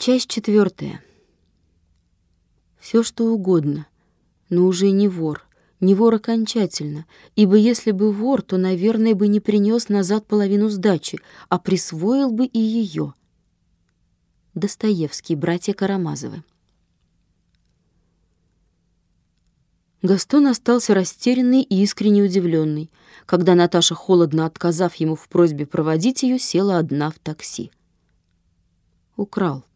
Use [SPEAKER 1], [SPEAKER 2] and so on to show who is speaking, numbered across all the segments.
[SPEAKER 1] Часть четвертая. Все что угодно, но уже не вор, не вор окончательно, ибо если бы вор, то, наверное, бы не принес назад половину сдачи, а присвоил бы и ее. Достоевский, братья Карамазовы. Гастон остался растерянный и искренне удивленный, когда Наташа, холодно отказав ему в просьбе проводить ее, села одна в такси. «Украл», —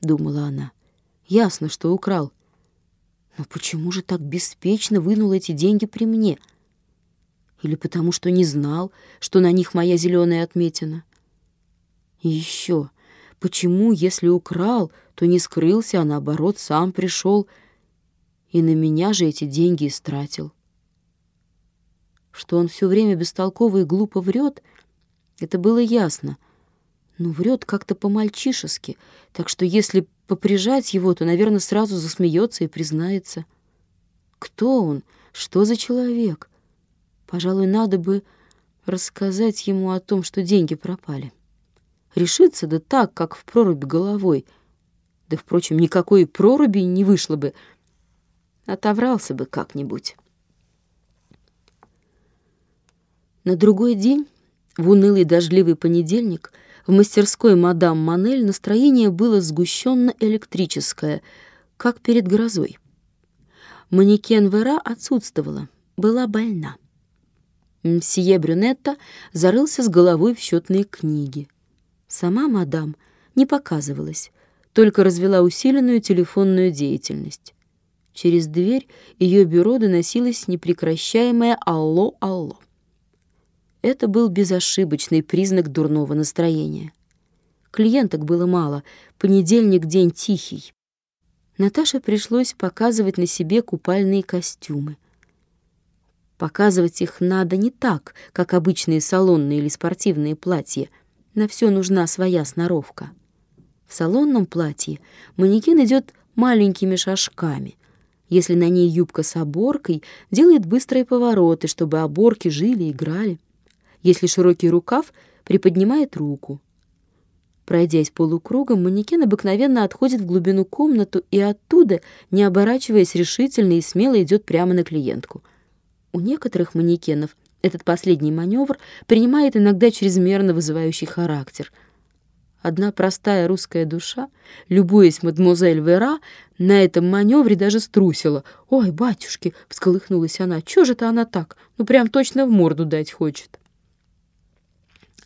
[SPEAKER 1] думала она. «Ясно, что украл. Но почему же так беспечно вынул эти деньги при мне? Или потому что не знал, что на них моя зеленая отметина? И еще, почему, если украл, то не скрылся, а наоборот сам пришел и на меня же эти деньги истратил. Что он все время бестолково и глупо врет, это было ясно, но врет как-то по-мальчишески, так что если поприжать его, то, наверное, сразу засмеется и признается. Кто он? Что за человек? Пожалуй, надо бы рассказать ему о том, что деньги пропали. Решиться да так, как в проруби головой. Да, впрочем, никакой проруби не вышло бы — Отоврался бы как-нибудь. На другой день, в унылый дождливый понедельник, в мастерской мадам Манель настроение было сгущенно-электрическое, как перед грозой. Манекен Вера отсутствовала, была больна. Мсье Брюнетта зарылся с головой в счетные книги. Сама мадам не показывалась, только развела усиленную телефонную деятельность. Через дверь ее бюро доносилось непрекращаемое «Алло, алло». Это был безошибочный признак дурного настроения. Клиенток было мало, понедельник — день тихий. Наташе пришлось показывать на себе купальные костюмы. Показывать их надо не так, как обычные салонные или спортивные платья. На все нужна своя сноровка. В салонном платье манекен идет маленькими шажками — если на ней юбка с оборкой, делает быстрые повороты, чтобы оборки жили и играли. Если широкий рукав, приподнимает руку. Пройдясь полукругом, манекен обыкновенно отходит в глубину комнату и оттуда, не оборачиваясь решительно и смело, идет прямо на клиентку. У некоторых манекенов этот последний маневр принимает иногда чрезмерно вызывающий характер — Одна простая русская душа, любуясь мадемуазель Вера, на этом маневре даже струсила. «Ой, батюшки!» — всколыхнулась она. «Чё же это она так? Ну, прям точно в морду дать хочет».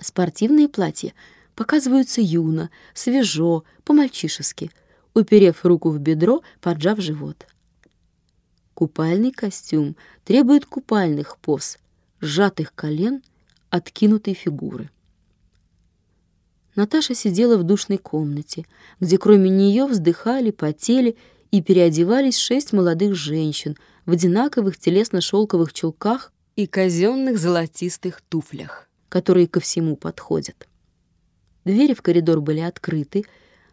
[SPEAKER 1] Спортивные платья показываются юно, свежо, по-мальчишески, уперев руку в бедро, поджав живот. Купальный костюм требует купальных поз, сжатых колен, откинутой фигуры. Наташа сидела в душной комнате, где кроме нее вздыхали, потели и переодевались шесть молодых женщин в одинаковых телесно-шелковых чулках и казенных золотистых туфлях, которые ко всему подходят. Двери в коридор были открыты,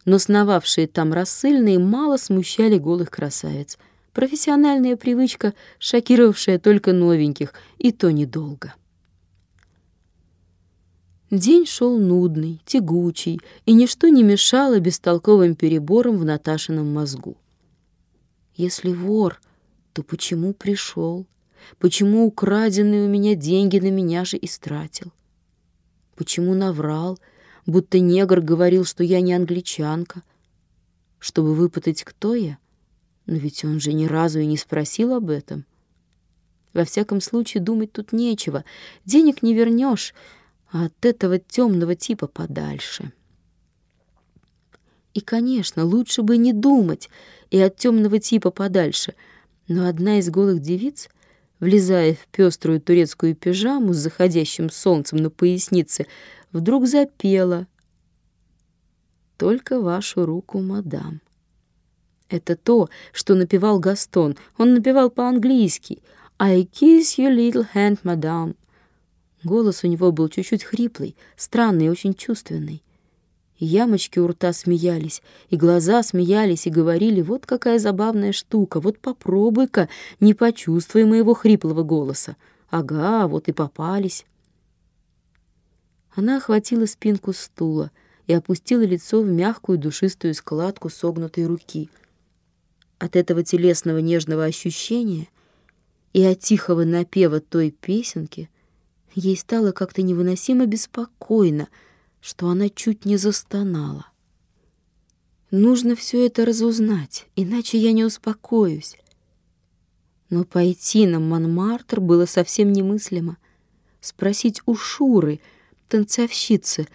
[SPEAKER 1] но сновавшие там рассыльные мало смущали голых красавиц. Профессиональная привычка, шокировавшая только новеньких, и то недолго. День шел нудный, тягучий, и ничто не мешало бестолковым переборам в Наташином мозгу. Если вор, то почему пришел? Почему украденные у меня деньги на меня же истратил? Почему наврал, будто негр говорил, что я не англичанка? Чтобы выпытать, кто я? Но ведь он же ни разу и не спросил об этом. Во всяком случае, думать тут нечего. Денег не вернешь, а от этого темного типа подальше. И, конечно, лучше бы не думать и от темного типа подальше, но одна из голых девиц, влезая в пеструю турецкую пижаму с заходящим солнцем на пояснице, вдруг запела «Только вашу руку, мадам». Это то, что напевал Гастон. Он напевал по-английски «I kiss your little hand, madame». Голос у него был чуть-чуть хриплый, странный и очень чувственный. Ямочки у рта смеялись, и глаза смеялись, и говорили, вот какая забавная штука, вот попробуй-ка, не почувствуй моего хриплого голоса. Ага, вот и попались. Она охватила спинку стула и опустила лицо в мягкую душистую складку согнутой руки. От этого телесного нежного ощущения и от тихого напева той песенки ей стало как-то невыносимо беспокойно, что она чуть не застонала. Нужно все это разузнать, иначе я не успокоюсь. Но пойти на Монмартр было совсем немыслимо. Спросить у Шуры, танцовщицы,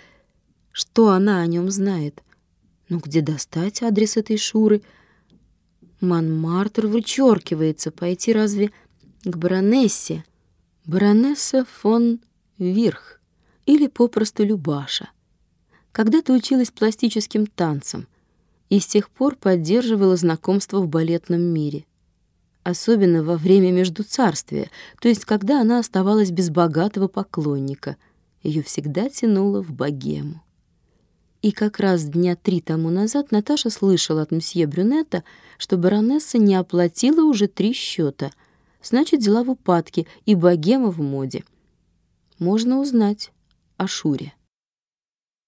[SPEAKER 1] что она о нем знает. Ну где достать адрес этой Шуры? Монмартр вычеркивается, пойти разве к баронессе? Баронесса фон Вирх или попросту Любаша. Когда-то училась пластическим танцам и с тех пор поддерживала знакомство в балетном мире — особенно во время Междуцарствия, то есть когда она оставалась без богатого поклонника. Ее всегда тянуло в богему. И как раз дня три тому назад Наташа слышала от мсье Брюнета, что баронесса не оплатила уже три счета. Значит, дела в упадке, и богема в моде. Можно узнать о Шуре.